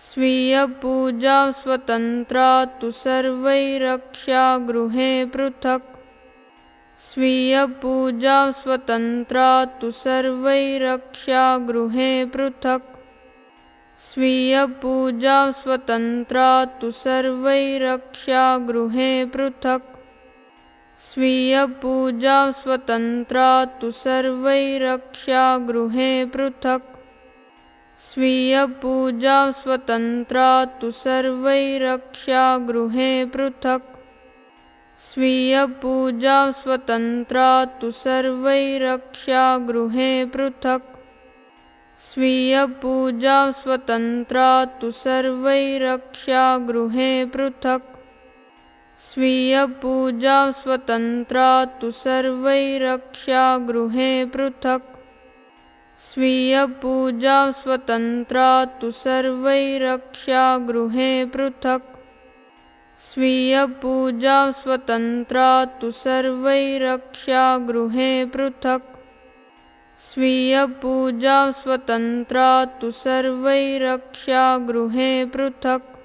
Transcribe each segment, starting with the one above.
स्वीयपूजा स्वतन्त्रा तु सर्वैरक्षा गृहे पृथक्। स्वीयपूजा स्वतन्त्रा तु सर्वैरक्षा गृहे पृथक्। स्वीयपूजा स्वतन्त्रा तु सर्वैरक्षा गृहे पृथक्। स्वीयपूजा स्वतन्त्रा तु सर्वैरक्षा गृहे पृथक् स्वीयपूजा स्वतन्त्रा तु सर्वैरक्षा गृहे पृथक्। स्वीयपूजा स्वतन्त्रा तु सर्वैरक्षा गृहे पृथक्। स्वीयपूजा स्वतन्त्रा तु सर्वैरक्षा गृहे पृथक्। स्वीयपूजा स्वतन्त्रा तु सर्वैरक्षा गृहे पृथक् स्वीयपूजा स्वतन्त्रा तु सर्वैरक्षा गृहे पृथक्। स्वीयपूजा स्वतन्त्रा तु सर्वैरक्षा गृहे पृथक्। स्वीयपूजा स्वतन्त्रा तु सर्वैरक्षा गृहे पृथक्।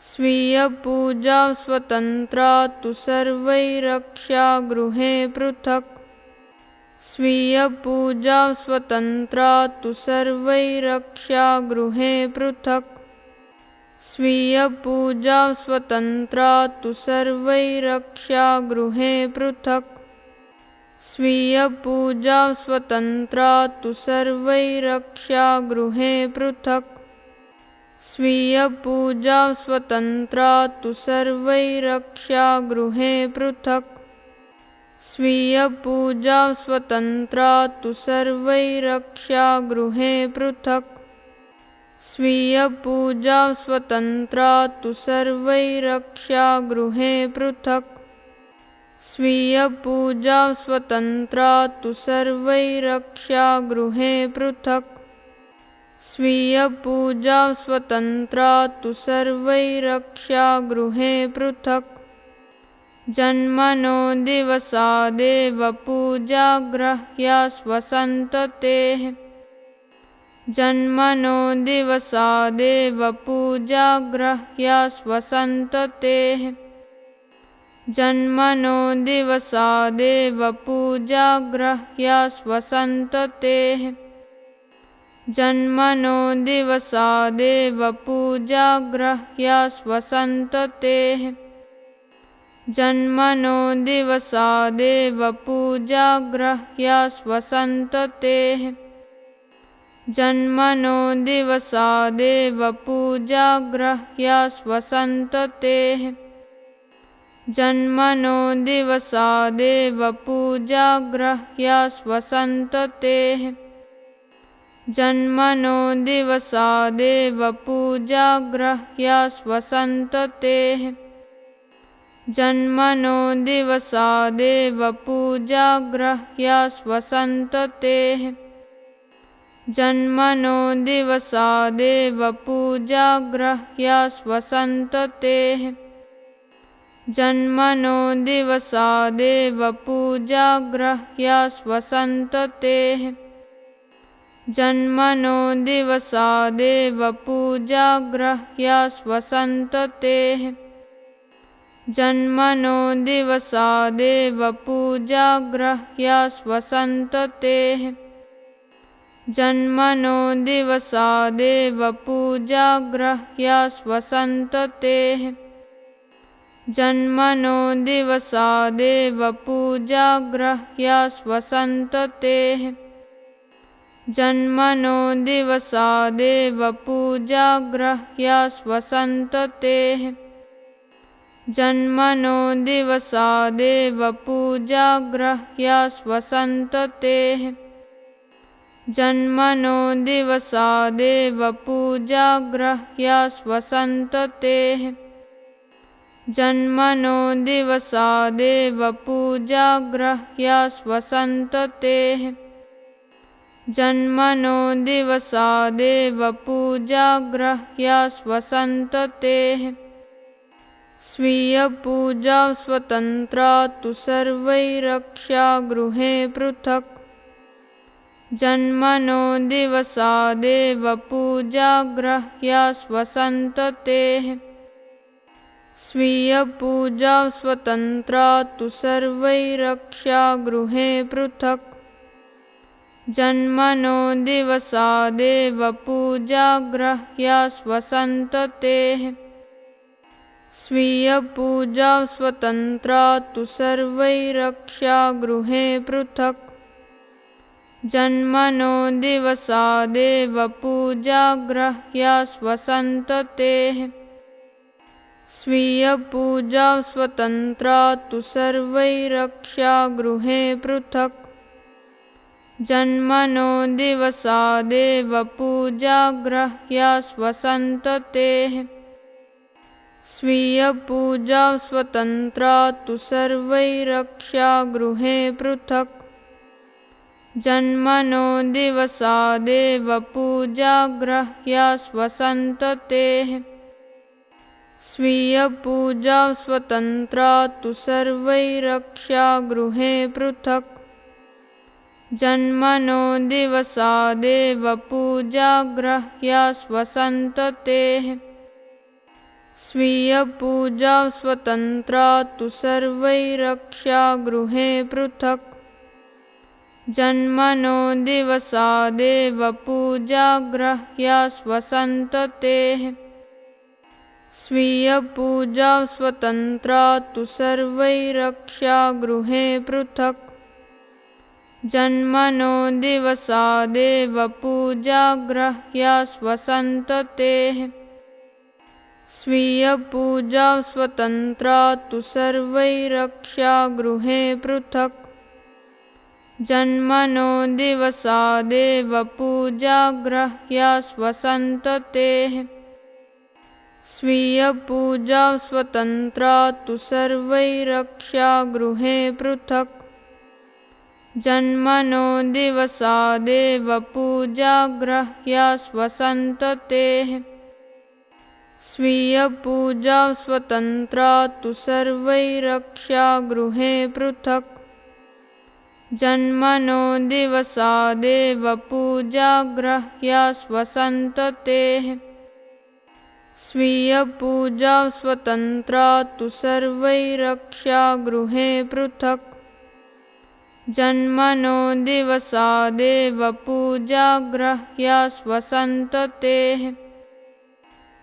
स्वीयपूजा स्वतन्त्रा तु सर्वैरक्षा गृहे पृथक् स्वीयपूजा स्वतन्त्रा तु सर्वैरक्षा गृहे पृथक्। स्वीयपूजा स्वतन्त्रा तु सर्वैरक्षा गृहे पृथक्। स्वीयपूजा स्वतन्त्रा तु सर्वैरक्षा गृहे पृथक्। स्वीयपूजा स्वतन्त्रा तु सर्वैरक्षा गृहे पृथक् स्वीयपूजा स्वतन्त्रा तु सर्वैरक्षा गृहे पृथक्। स्वीयपूजा स्वतन्त्रा तु सर्वैरक्षा गृहे पृथक्। स्वीयपूजा स्वतन्त्रा तु सर्वैरक्षा गृहे पृथक्। स्वीयपूजा स्वतन्त्रा तु सर्वैरक्षा गृहे पृथक् जन्म नो दिवसादेवपूजाग्रह्य स्वसन्तते। जन्म नो दिवसादेवपूजाग्रह्य स्वसन्ततेः। जन्मनो दिवसा दिवसादेवपूजाग्रह्य स्वसन्ततेः। जन्मनो दिवसा दिवसादेवपूजाग्रह्य स्वसन्ततेः। जन्मनो दिवसादेव पूजाग्रह्या स्वसन्ततेः। जन्मनो दिवसादेव पूजाग्रह्या स्वसन्ततेः। जन्मनो दिवसादेव पूजाग्रह्या स्वसन्ततेः। जन्मनो दिवसादेव पूजाग्रह्या स्वसन्ततेः जन्मनो दिवसादेव पूजाग्रह्या स्वसन्ततेः। जन्मनो दिवसादेव पूजाग्रह्या स्वसन्ततेः। जन्मनो दिवसादेव पूजाग्रह्या स्वसन्ततेः। जन्मनो दिवसादेव पूजाग्रह्या स्वसन्ततेः जन्म नो दिवसादेवपूजाग्रह्य स्वसन्तते। जन्म नो दिवसादेवपूजाग्रह्य स्वसन्ततेः। जन्मनो दिवसा दिवसादेवपूजाग्रह्य स्वसन्ततेः। जन्मनो दिवसा दिवसादेवपूजाग्रह्य स्वसन्ततेः। जन्मनो दिवसादेव पूजाग्रह्या स्वसन्ततेः। जन्मनो दिवसादेव पूजाग्रह्या स्वसन्ततेः। जन्मनो दिवसादेव पूजाग्रह्या स्वसन्ततेः। जन्मनो दिवसादेव पूजाग्रह्या स्वसन्ततेः स्वीयपूजा स्वतन्त्रा तु सर्वैरक्षा गृहे पृथक्। जन्मनो दिवसादेव पूजाग्रह्या स्वसन्ततेः। स्वीयपूजा स्वतन्त्रा तु सर्वैरक्षा गृहे पृथक्। जन्मनो दिवसादेव पूजाग्रह्या स्वसन्ततेः स्वीयपूजा स्वतन्त्रा तु सर्वैरक्षा गृहे पृथक्। जन्मनो दिवसादेव पूजाग्रह्या स्वसन्ततेः स्वीयपूजा स्वतन्त्रा तु सर्वैरक्षा गृहे पृथक्। जन्मनो दिवसादेव पूजाग्रह्या स्वसन्ततेः स्वीयपूजा स्वतन्त्रा तु सर्वैरक्षा गृहे पृथक्। जन्मनो दिवसादेव पूजाग्रह्या स्वसन्ततेः। स्वीयपूजा स्वतन्त्रा तु सर्वैरक्षा गृहे पृथक्। जन्मनो दिवसादेव पूजाग्रह्या स्वसन्ततेः स्वीयपूजा स्वतन्त्रा तु सर्वैरक्षा गृहे पृथक्। जन्मनो दिवसादेव पूजाग्रह्या स्वसन्ततेः। स्वीयपूजा स्वतन्त्रा तु सर्वैरक्षा गृहे पृथक्। जन्मनो दिवसादेव पूजाग्रह्या स्वसन्ततेः स्वीयपूजा स्वतन्त्रा तु सर्वैरक्षा गृहे पृथक्। जन्मनो दिवसादेव पूजाग्रह्या स्वसन्ततेः। स्वीयपूजा स्वतन्त्रा तु सर्वैरक्षा गृहे पृथक्। जन्मनो दिवसादेव पूजाग्रह्या स्वसन्ततेः स्वीयपूजा स्वतन्त्रा तु सर्वैरक्षा गृहे पृथक्। जन्मनो दिवसादेव पूजाग्रह्या स्वसन्ततेः। स्वीयपूजा स्वतन्त्रा तु सर्वैरक्षा गृहे पृथक्। जन्मनो दिवसादेव पूजाग्रह्या स्वसन्ततेः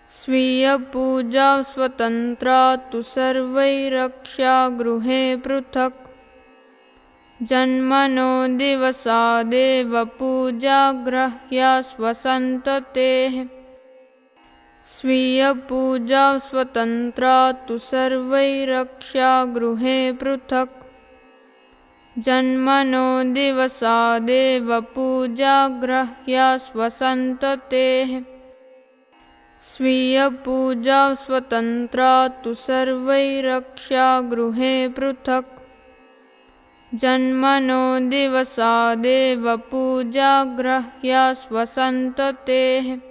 स्वीयपूजा स्वतन्त्रा तु सर्वैरक्षा गृहे पृथक्। जन्मनो दिवसा देवपूजा ग्रह्या स्वसन्ततेः स्वीयपूजा स्वतन्त्रा तु सर्वैरक्षा गृहे पृथक्। जन्मनो दिवसा देवपूजा ग्रह्या स्वसन्ततेः स्वीयपूजा स्वतन्त्रा तु सर्वैरक्षा गृहे पृथक्। जन्मनो दिवसा देवपूजा ग्रह्या स्वसन्ततेः।